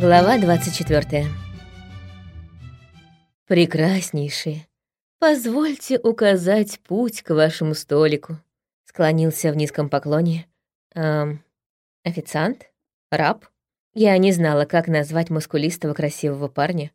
Глава 24. Прекраснейшие, позвольте указать путь к вашему столику. Склонился в низком поклоне. Эм, официант? Раб? Я не знала, как назвать мускулистого красивого парня,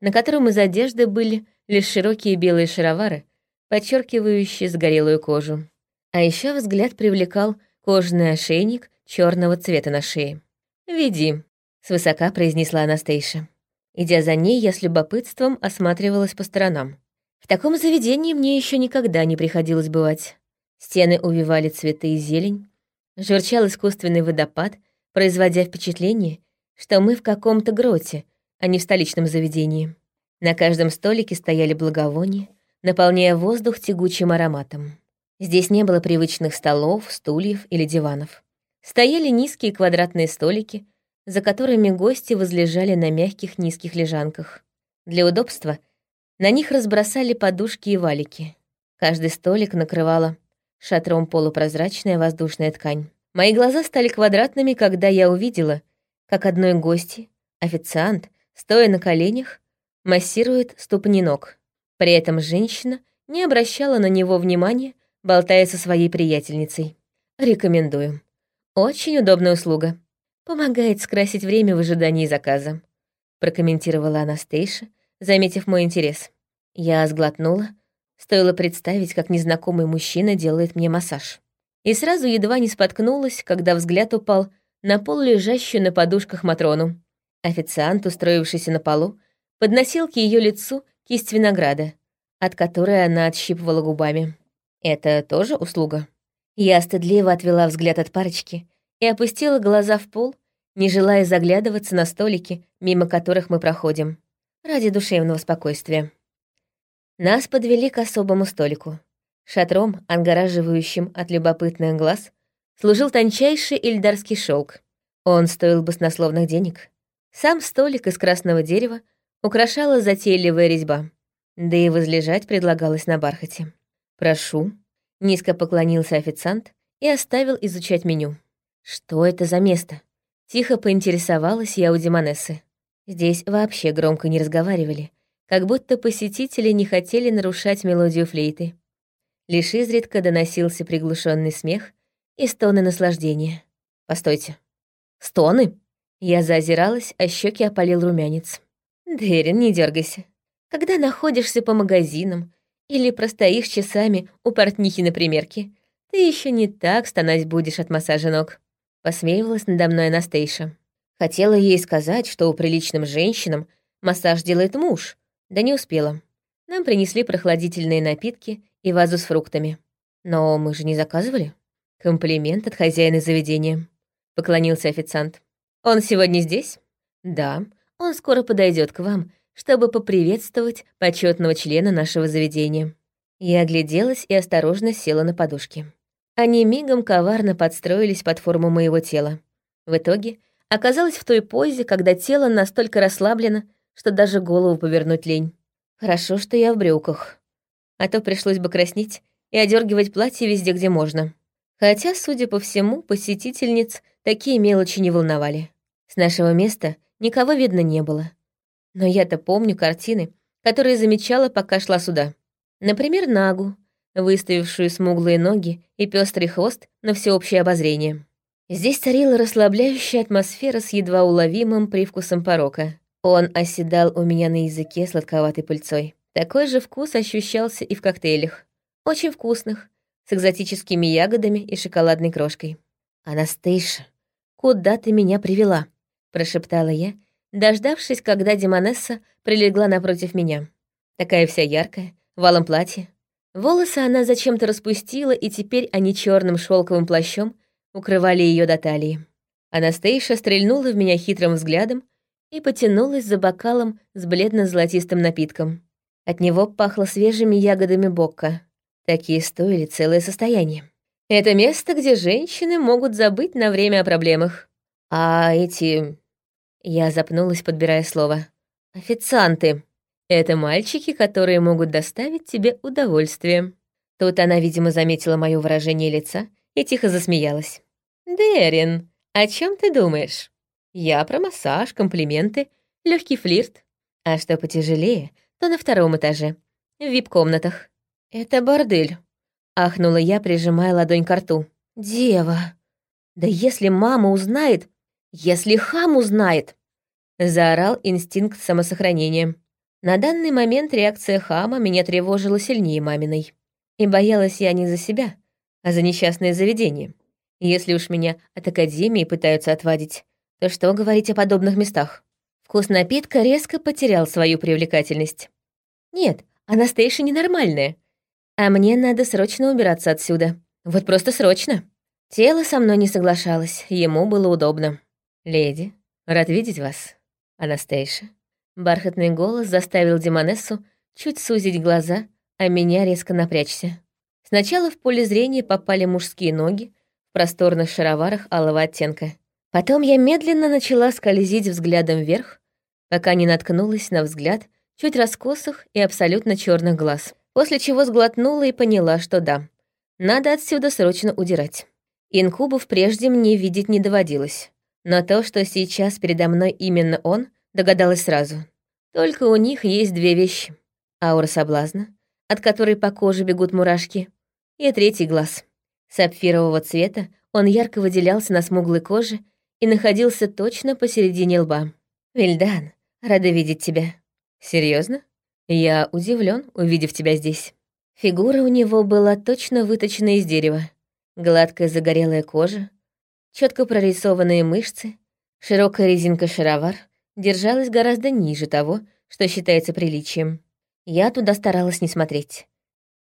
на котором из одежды были лишь широкие белые шаровары, подчеркивающие сгорелую кожу. А еще взгляд привлекал кожаный ошейник черного цвета на шее. «Веди», свысока произнесла Анастейша. Идя за ней, я с любопытством осматривалась по сторонам. В таком заведении мне еще никогда не приходилось бывать. Стены увивали цветы и зелень, журчал искусственный водопад, производя впечатление, что мы в каком-то гроте, а не в столичном заведении. На каждом столике стояли благовония, наполняя воздух тягучим ароматом. Здесь не было привычных столов, стульев или диванов. Стояли низкие квадратные столики — за которыми гости возлежали на мягких низких лежанках. Для удобства на них разбросали подушки и валики. Каждый столик накрывала шатром полупрозрачная воздушная ткань. Мои глаза стали квадратными, когда я увидела, как одной гости, официант, стоя на коленях, массирует ступни ног. При этом женщина не обращала на него внимания, болтая со своей приятельницей. Рекомендую. Очень удобная услуга. Помогает скрасить время в ожидании заказа», — прокомментировала Анастейша, заметив мой интерес. Я сглотнула, стоило представить, как незнакомый мужчина делает мне массаж. И сразу едва не споткнулась, когда взгляд упал на пол лежащую на подушках Матрону. Официант, устроившийся на полу, подносил к ее лицу кисть винограда, от которой она отщипывала губами. Это тоже услуга? Я стыдливо отвела взгляд от парочки и опустила глаза в пол, не желая заглядываться на столики, мимо которых мы проходим, ради душевного спокойствия. Нас подвели к особому столику. Шатром, отгораживающим от любопытных глаз, служил тончайший ильдарский шелк. Он стоил баснословных денег. Сам столик из красного дерева украшала затейливая резьба, да и возлежать предлагалось на бархате. «Прошу», — низко поклонился официант и оставил изучать меню. Что это за место? Тихо поинтересовалась я у Демонессы. Здесь вообще громко не разговаривали, как будто посетители не хотели нарушать мелодию флейты. Лишь изредка доносился приглушенный смех и стоны наслаждения. Постойте. Стоны? Я заозиралась, а щеки опалил румянец. Дерин, не дергайся. Когда находишься по магазинам или простоишь часами у портнихи на примерке, ты еще не так стонать будешь от массажа ног. Посмеивалась надо мной Анастейша. Хотела ей сказать, что у приличным женщинам массаж делает муж, да не успела. Нам принесли прохладительные напитки и вазу с фруктами. Но мы же не заказывали. Комплимент от хозяина заведения. Поклонился официант. Он сегодня здесь? Да, он скоро подойдет к вам, чтобы поприветствовать почетного члена нашего заведения. Я огляделась и осторожно села на подушке. Они мигом коварно подстроились под форму моего тела. В итоге оказалась в той позе, когда тело настолько расслаблено, что даже голову повернуть лень. Хорошо, что я в брюках. А то пришлось бы краснеть и одергивать платье везде, где можно. Хотя, судя по всему, посетительниц такие мелочи не волновали. С нашего места никого видно не было. Но я-то помню картины, которые замечала, пока шла сюда. Например, Нагу, выставившую смуглые ноги и пестрый хвост на всеобщее обозрение. Здесь царила расслабляющая атмосфера с едва уловимым привкусом порока. Он оседал у меня на языке сладковатой пыльцой. Такой же вкус ощущался и в коктейлях. Очень вкусных, с экзотическими ягодами и шоколадной крошкой. «Анастейша, куда ты меня привела?» — прошептала я, дождавшись, когда Демонесса прилегла напротив меня. Такая вся яркая, в алом платье, Волосы она зачем-то распустила, и теперь они черным шелковым плащом укрывали ее до талии. Анастейша стрельнула в меня хитрым взглядом и потянулась за бокалом с бледно-золотистым напитком. От него пахло свежими ягодами бокка. Такие стоили целое состояние. Это место, где женщины могут забыть на время о проблемах. А эти... Я запнулась, подбирая слово. Официанты. Это мальчики, которые могут доставить тебе удовольствие». Тут она, видимо, заметила мое выражение лица и тихо засмеялась. «Дерин, о чем ты думаешь?» Я про массаж, комплименты, легкий флирт. А что потяжелее, то на втором этаже, в вип-комнатах. Это бордель. Ахнула я, прижимая ладонь к рту. Дева. Да если мама узнает, если хам узнает, заорал инстинкт самосохранения. На данный момент реакция хама меня тревожила сильнее маминой. И боялась я не за себя, а за несчастное заведение. Если уж меня от академии пытаются отвадить, то что говорить о подобных местах? Вкус напитка резко потерял свою привлекательность. Нет, Анастейша ненормальная. А мне надо срочно убираться отсюда. Вот просто срочно. Тело со мной не соглашалось, ему было удобно. «Леди, рад видеть вас, Анастейша». Бархатный голос заставил Демонессу чуть сузить глаза, а меня резко напрячься. Сначала в поле зрения попали мужские ноги в просторных шароварах алого оттенка. Потом я медленно начала скользить взглядом вверх, пока не наткнулась на взгляд чуть раскосых и абсолютно черных глаз. После чего сглотнула и поняла, что да, надо отсюда срочно удирать. Инкубов прежде мне видеть не доводилось. Но то, что сейчас передо мной именно он, Догадалась сразу. Только у них есть две вещи. Аура соблазна, от которой по коже бегут мурашки, и третий глаз. Сапфирового цвета он ярко выделялся на смуглой коже и находился точно посередине лба. «Вильдан, рада видеть тебя». Серьезно? Я удивлен, увидев тебя здесь. Фигура у него была точно выточена из дерева. Гладкая загорелая кожа, четко прорисованные мышцы, широкая резинка шаровар, держалась гораздо ниже того, что считается приличием. Я туда старалась не смотреть.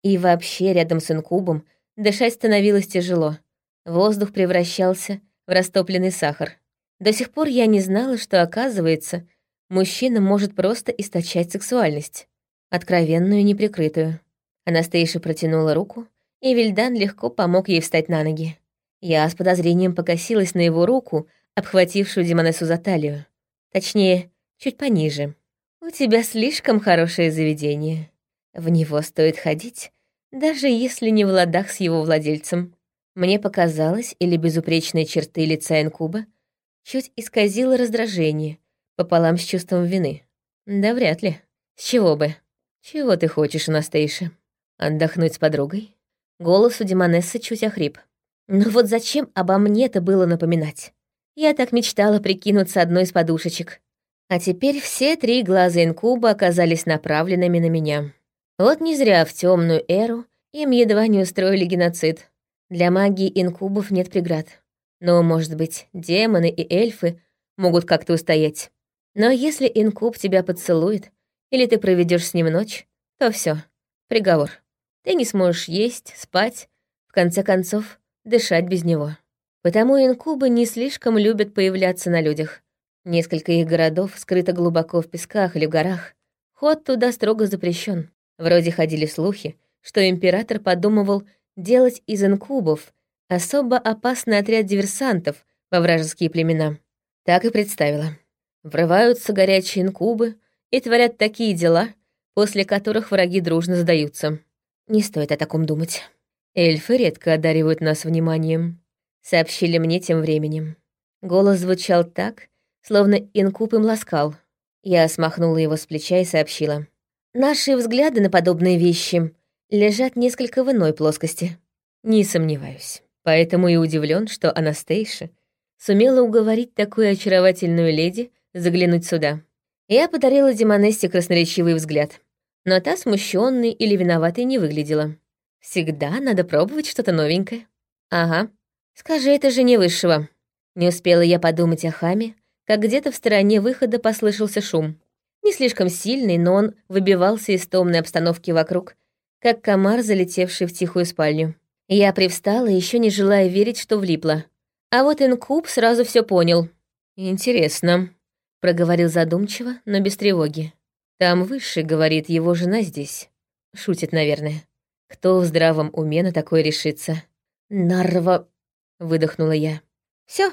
И вообще рядом с инкубом дышать становилось тяжело. Воздух превращался в растопленный сахар. До сих пор я не знала, что, оказывается, мужчина может просто источать сексуальность. Откровенную неприкрытую. Анастейша протянула руку, и Вильдан легко помог ей встать на ноги. Я с подозрением покосилась на его руку, обхватившую Демонессу за талию. Точнее, чуть пониже. У тебя слишком хорошее заведение. В него стоит ходить, даже если не в ладах с его владельцем. Мне показалось, или безупречные черты лица инкуба чуть исказило раздражение, пополам с чувством вины. Да вряд ли. С чего бы? Чего ты хочешь, Анастейша? Отдохнуть с подругой? Голос у Демонессы чуть охрип. Но вот зачем обо мне-то было напоминать? Я так мечтала прикинуться одной из подушечек. А теперь все три глаза инкуба оказались направленными на меня. Вот не зря в темную эру им едва не устроили геноцид. Для магии инкубов нет преград. Но, может быть, демоны и эльфы могут как-то устоять. Но если инкуб тебя поцелует, или ты проведешь с ним ночь, то все, приговор. Ты не сможешь есть, спать, в конце концов, дышать без него. Потому инкубы не слишком любят появляться на людях. Несколько их городов скрыто глубоко в песках или в горах. Ход туда строго запрещен. Вроде ходили слухи, что император подумывал делать из инкубов особо опасный отряд диверсантов во вражеские племена. Так и представила. Врываются горячие инкубы и творят такие дела, после которых враги дружно сдаются. Не стоит о таком думать. Эльфы редко одаривают нас вниманием сообщили мне тем временем. Голос звучал так, словно инкуб им ласкал. Я смахнула его с плеча и сообщила. Наши взгляды на подобные вещи лежат несколько в иной плоскости. Не сомневаюсь. Поэтому и удивлен, что Анастейша сумела уговорить такую очаровательную леди заглянуть сюда. Я подарила Демонессе красноречивый взгляд, но та смущенной или виноватой не выглядела. Всегда надо пробовать что-то новенькое. Ага, «Скажи это жене высшего». Не успела я подумать о хаме, как где-то в стороне выхода послышался шум. Не слишком сильный, но он выбивался из томной обстановки вокруг, как комар, залетевший в тихую спальню. Я привстала, еще не желая верить, что влипла. А вот инкуб сразу все понял. «Интересно», — проговорил задумчиво, но без тревоги. «Там высший, — говорит, — его жена здесь. Шутит, наверное. Кто в здравом уме на такое решится?» «Нарва выдохнула я. Все,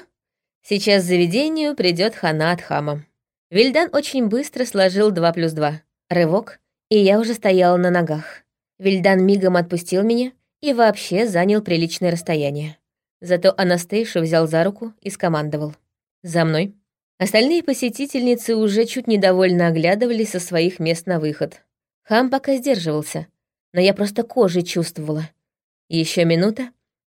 сейчас заведению придет хана от хама. Вильдан очень быстро сложил два плюс два. Рывок, и я уже стояла на ногах. Вильдан мигом отпустил меня и вообще занял приличное расстояние. Зато Анастейшу взял за руку и скомандовал. «За мной». Остальные посетительницы уже чуть недовольно оглядывались со своих мест на выход. Хам пока сдерживался, но я просто кожей чувствовала. Еще минута,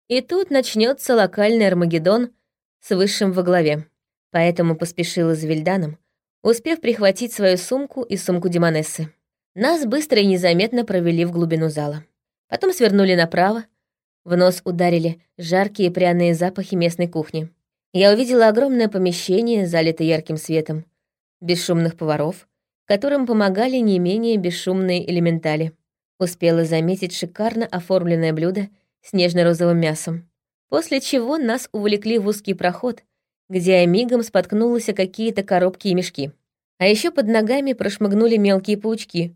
и тут начнется локальный Армагеддон с высшим во главе. Поэтому поспешила за Вильданом, успев прихватить свою сумку и сумку Демонессы. Нас быстро и незаметно провели в глубину зала. Потом свернули направо, в нос ударили жаркие пряные запахи местной кухни. Я увидела огромное помещение, залитое ярким светом, бесшумных поваров, которым помогали не менее бесшумные элементали. Успела заметить шикарно оформленное блюдо с нежно-розовым мясом. После чего нас увлекли в узкий проход, где я мигом споткнулась какие-то коробки и мешки. А еще под ногами прошмыгнули мелкие паучки,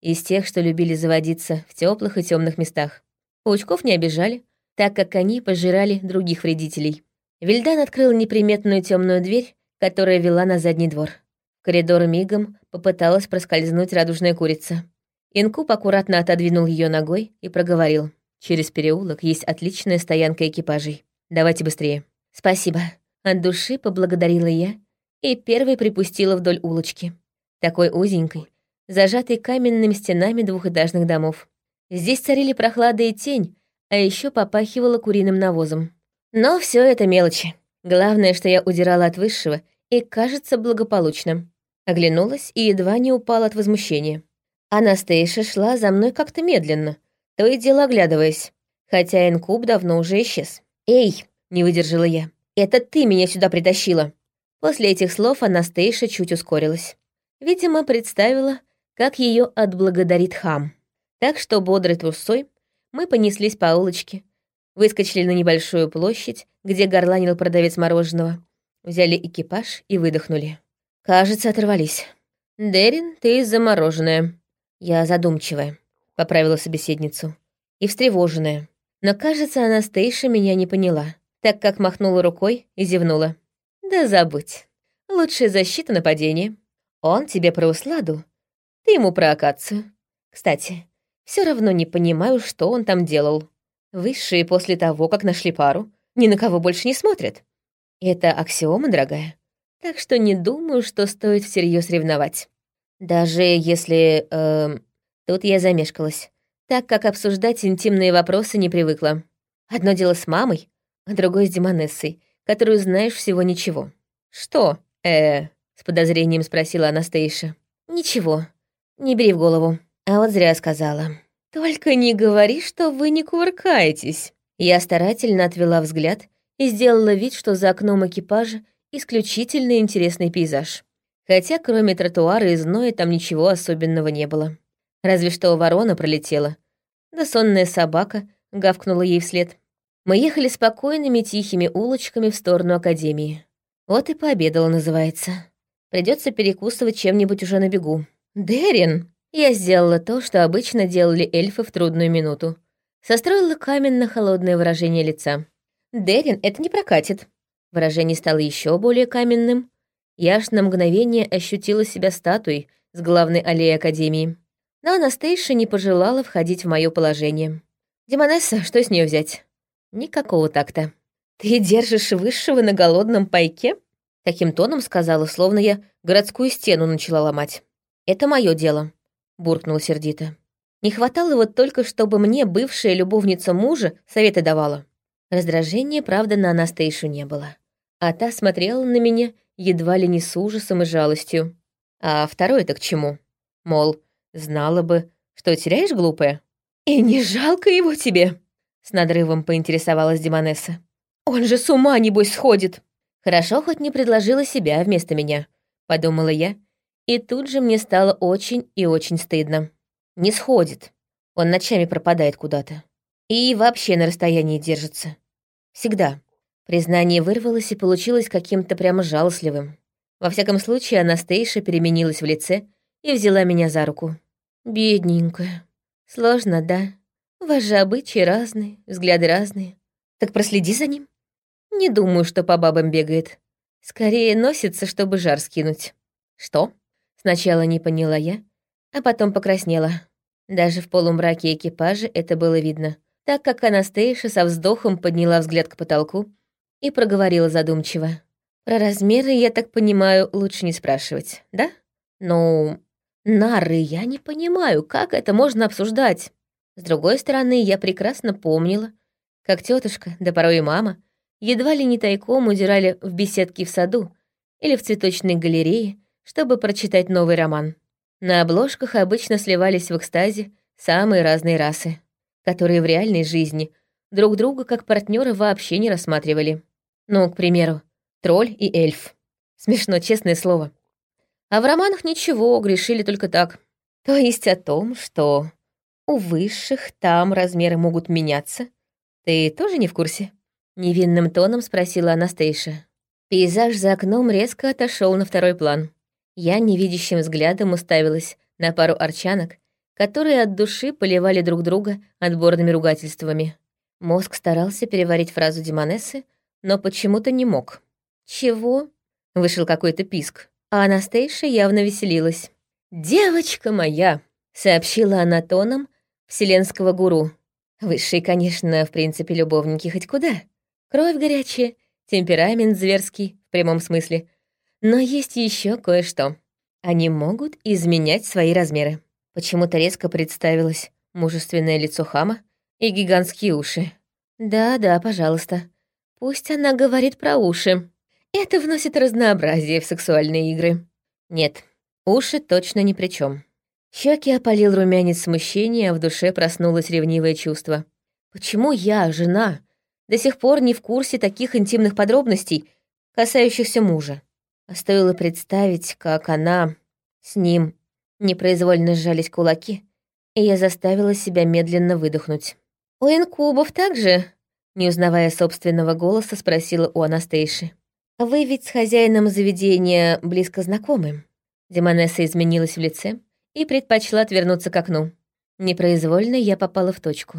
из тех, что любили заводиться в теплых и темных местах. Паучков не обижали, так как они пожирали других вредителей. Вильдан открыл неприметную темную дверь, которая вела на задний двор. В коридор мигом попыталась проскользнуть радужная курица. Инкуб аккуратно отодвинул ее ногой и проговорил. «Через переулок есть отличная стоянка экипажей. Давайте быстрее». «Спасибо». От души поблагодарила я и первой припустила вдоль улочки. Такой узенькой, зажатой каменными стенами двухэтажных домов. Здесь царили прохлада и тень, а еще попахивало куриным навозом. Но все это мелочи. Главное, что я удирала от высшего и, кажется, благополучно. Оглянулась и едва не упала от возмущения. Анастейша шла за мной как-то медленно, то и дело оглядываясь, хотя инкуб давно уже исчез. «Эй!» — не выдержала я. «Это ты меня сюда притащила!» После этих слов Анастейша чуть ускорилась. Видимо, представила, как ее отблагодарит хам. Так что бодрой трусой мы понеслись по улочке, выскочили на небольшую площадь, где горланил продавец мороженого, взяли экипаж и выдохнули. Кажется, оторвались. «Дерин, ты замороженная». Я задумчивая, поправила собеседницу. И встревоженная. Но, кажется, Анастейша меня не поняла, так как махнула рукой и зевнула. «Да забудь. Лучшая защита нападения. Он тебе про усладу, ты ему про акацию. Кстати, все равно не понимаю, что он там делал. Высшие после того, как нашли пару, ни на кого больше не смотрят. Это аксиома, дорогая. Так что не думаю, что стоит всерьез ревновать. Даже если... Э, тут я замешкалась, так как обсуждать интимные вопросы не привыкла. Одно дело с мамой, а другое с Демонессой, которую знаешь всего ничего. «Что, э с подозрением спросила Анастейша. «Ничего, не бери в голову. А вот зря сказала. «Только не говори, что вы не кувыркаетесь». Я старательно отвела взгляд и сделала вид, что за окном экипажа исключительно интересный пейзаж. Хотя кроме тротуара и зноя там ничего особенного не было. Разве что ворона пролетела. Да сонная собака гавкнула ей вслед. Мы ехали спокойными тихими улочками в сторону Академии. Вот и пообедала, называется. Придется перекусывать чем-нибудь уже на бегу. «Дерин!» Я сделала то, что обычно делали эльфы в трудную минуту. Состроила каменно-холодное выражение лица. «Дерин, это не прокатит». Выражение стало еще более каменным. Я аж на мгновение ощутила себя статуей с главной аллеи Академии. Но Анастейша не пожелала входить в мое положение. «Демонесса, что с нее взять?» «Никакого такта». «Ты держишь высшего на голодном пайке?» Таким тоном сказала, словно я городскую стену начала ломать. «Это мое дело буркнул сердито. Не хватало вот только, чтобы мне бывшая любовница мужа советы давала. Раздражения, правда, на Анастейшу не было. А та смотрела на меня едва ли не с ужасом и жалостью. А второе-то к чему? Мол, знала бы, что теряешь, глупая? И не жалко его тебе? С надрывом поинтересовалась Демонесса. Он же с ума, небось, сходит. Хорошо, хоть не предложила себя вместо меня, подумала я и тут же мне стало очень и очень стыдно. Не сходит. Он ночами пропадает куда-то. И вообще на расстоянии держится. Всегда. Признание вырвалось и получилось каким-то прямо жалостливым. Во всяком случае, Анастейша переменилась в лице и взяла меня за руку. «Бедненькая. Сложно, да? У вас же обычаи разные, взгляды разные. Так проследи за ним. Не думаю, что по бабам бегает. Скорее носится, чтобы жар скинуть. Что? Сначала не поняла я, а потом покраснела. Даже в полумраке экипажа это было видно, так как Анастейша со вздохом подняла взгляд к потолку и проговорила задумчиво. Про размеры, я так понимаю, лучше не спрашивать, да? Ну, нары, я не понимаю, как это можно обсуждать. С другой стороны, я прекрасно помнила, как тетушка, да порой и мама, едва ли не тайком удирали в беседки в саду или в цветочной галерее, чтобы прочитать новый роман. На обложках обычно сливались в экстазе самые разные расы, которые в реальной жизни друг друга как партнера вообще не рассматривали. Ну, к примеру, тролль и эльф. Смешно, честное слово. А в романах ничего, грешили только так. То есть о том, что у высших там размеры могут меняться. Ты тоже не в курсе? Невинным тоном спросила Анастейша. Пейзаж за окном резко отошел на второй план. Я невидящим взглядом уставилась на пару арчанок, которые от души поливали друг друга отборными ругательствами. Мозг старался переварить фразу Демонессы, но почему-то не мог. «Чего?» — вышел какой-то писк, а Анастейша явно веселилась. «Девочка моя!» — сообщила она тоном вселенского гуру. Высшие, конечно, в принципе, любовники хоть куда. Кровь горячая, темперамент зверский, в прямом смысле. Но есть еще кое-что. Они могут изменять свои размеры. Почему-то резко представилось мужественное лицо хама и гигантские уши. Да-да, пожалуйста. Пусть она говорит про уши. Это вносит разнообразие в сексуальные игры. Нет, уши точно ни при чем. Щеки опалил румянец смущения, а в душе проснулось ревнивое чувство. Почему я, жена, до сих пор не в курсе таких интимных подробностей, касающихся мужа? А стоило представить, как она с ним непроизвольно сжались кулаки, и я заставила себя медленно выдохнуть. «У инкубов также?» Не узнавая собственного голоса, спросила у Анастейши. «Вы ведь с хозяином заведения близко знакомы?» Демонесса изменилась в лице, и предпочла отвернуться к окну. Непроизвольно я попала в точку.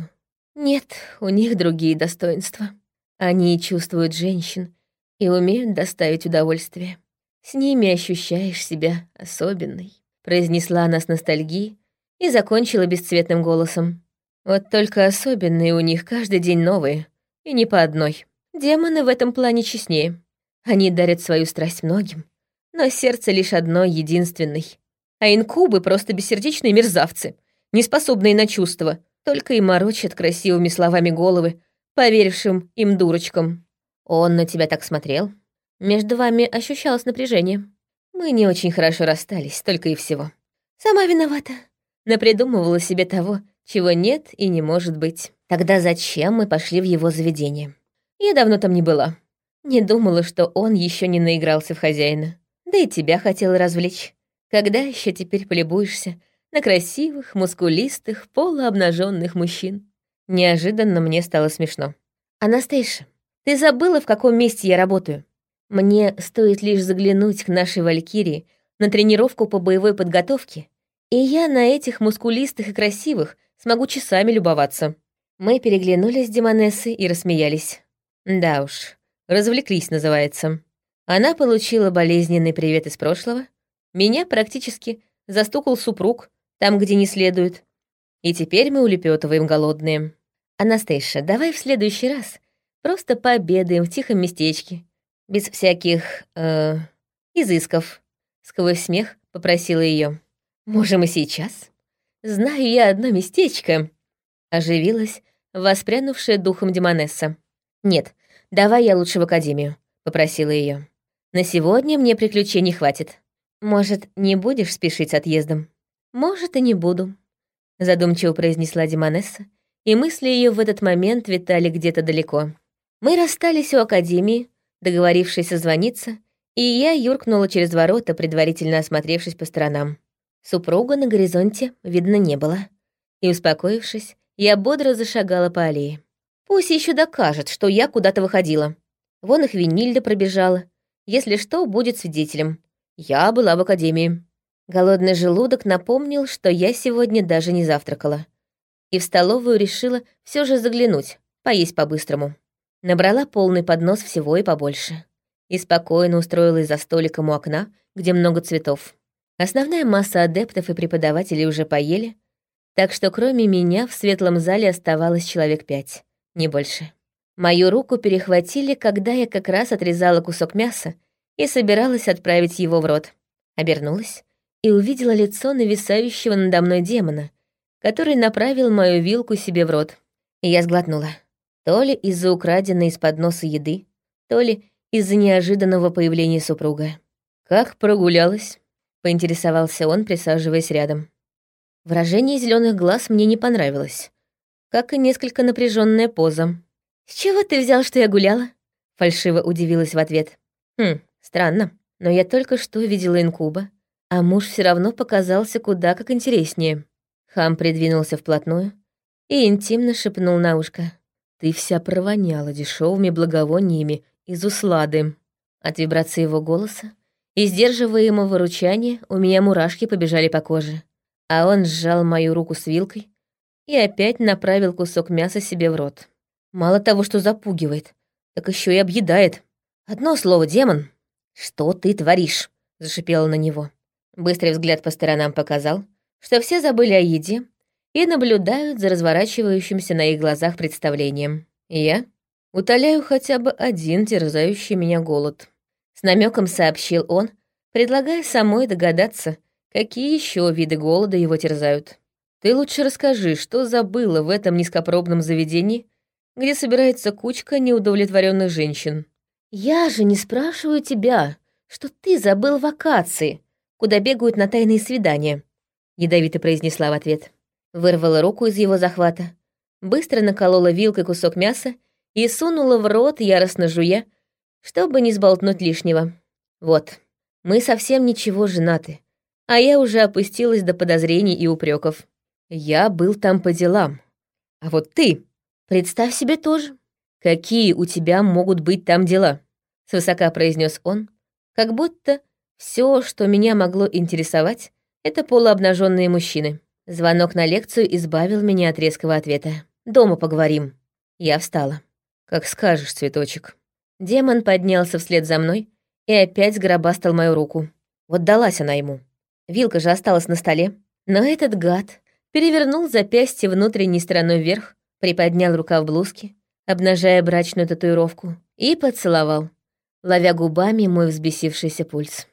Нет, у них другие достоинства. Они чувствуют женщин и умеют доставить удовольствие. С ними ощущаешь себя особенной, произнесла она с ностальгией и закончила бесцветным голосом. Вот только особенные у них каждый день новые, и не по одной. Демоны в этом плане честнее. Они дарят свою страсть многим, но сердце лишь одно, единственной а инкубы просто бессердечные мерзавцы, не способные на чувства, только и морочат красивыми словами головы, поверившим им дурочкам. Он на тебя так смотрел. Между вами ощущалось напряжение. Мы не очень хорошо расстались, только и всего. Сама виновата. Напридумывала себе того, чего нет и не может быть. Тогда зачем мы пошли в его заведение? Я давно там не была. Не думала, что он еще не наигрался в хозяина. Да и тебя хотела развлечь. Когда еще теперь полюбуешься на красивых, мускулистых, полуобнаженных мужчин? Неожиданно мне стало смешно. «Анастейша, ты забыла, в каком месте я работаю? Мне стоит лишь заглянуть к нашей Валькирии на тренировку по боевой подготовке, и я на этих мускулистых и красивых смогу часами любоваться». Мы переглянулись с Демонессой и рассмеялись. Да уж, развлеклись, называется. Она получила болезненный привет из прошлого, меня практически застукал супруг там, где не следует. И теперь мы улепетываем голодные. Анастейша, давай в следующий раз просто пообедаем в тихом местечке, без всяких, э, изысков. Сквозь смех попросила ее. Можем и сейчас. Знаю я одно местечко. Оживилась воспрянувшая духом Демонесса. Нет, давай я лучше в академию, попросила ее. На сегодня мне приключений хватит. «Может, не будешь спешить с отъездом?» «Может, и не буду», — задумчиво произнесла Димонесса, и мысли ее в этот момент витали где-то далеко. Мы расстались у академии, договорившись созвониться, и я юркнула через ворота, предварительно осмотревшись по сторонам. Супруга на горизонте видно не было. И, успокоившись, я бодро зашагала по аллее. Пусть еще докажет, что я куда-то выходила. Вон их Винильда пробежала. Если что, будет свидетелем. Я была в академии. Голодный желудок напомнил, что я сегодня даже не завтракала. И в столовую решила все же заглянуть, поесть по-быстрому. Набрала полный поднос всего и побольше. И спокойно устроилась за столиком у окна, где много цветов. Основная масса адептов и преподавателей уже поели, так что кроме меня в светлом зале оставалось человек пять, не больше. Мою руку перехватили, когда я как раз отрезала кусок мяса и собиралась отправить его в рот. Обернулась и увидела лицо нависающего надо мной демона, который направил мою вилку себе в рот. И я сглотнула. То ли из-за украденной из-под носа еды, то ли из-за неожиданного появления супруга. «Как прогулялась?» — поинтересовался он, присаживаясь рядом. Выражение зеленых глаз мне не понравилось, как и несколько напряженная поза. «С чего ты взял, что я гуляла?» — фальшиво удивилась в ответ. «Хм, странно, но я только что видела инкуба, а муж все равно показался куда как интереснее». Хам придвинулся вплотную и интимно шепнул на ушко. «Ты вся провоняла дешевыми благовониями из услады». От вибрации его голоса и сдерживаемого ручания у меня мурашки побежали по коже, а он сжал мою руку с вилкой и опять направил кусок мяса себе в рот. Мало того, что запугивает, так еще и объедает. Одно слово, демон. «Что ты творишь?» — зашипела на него. Быстрый взгляд по сторонам показал, что все забыли о еде и наблюдают за разворачивающимся на их глазах представлением. я утоляю хотя бы один терзающий меня голод. С намеком сообщил он, предлагая самой догадаться, какие еще виды голода его терзают. Ты лучше расскажи, что забыла в этом низкопробном заведении, где собирается кучка неудовлетворенных женщин. Я же не спрашиваю тебя, что ты забыл вакации, куда бегают на тайные свидания ядовито произнесла в ответ. Вырвала руку из его захвата, быстро наколола вилкой кусок мяса и сунула в рот, яростно жуя, чтобы не сболтнуть лишнего. Вот, мы совсем ничего женаты, а я уже опустилась до подозрений и упреков. Я был там по делам. А вот ты, представь себе тоже. Какие у тебя могут быть там дела? Свысока произнес он, как будто все, что меня могло интересовать, это полуобнаженные мужчины. Звонок на лекцию избавил меня от резкого ответа. «Дома поговорим». Я встала. «Как скажешь, цветочек». Демон поднялся вслед за мной и опять сгробастал мою руку. Вот далась она ему. Вилка же осталась на столе. Но этот гад перевернул запястье внутренней стороной вверх, приподнял рукав блузки, обнажая брачную татуировку, и поцеловал, ловя губами мой взбесившийся пульс.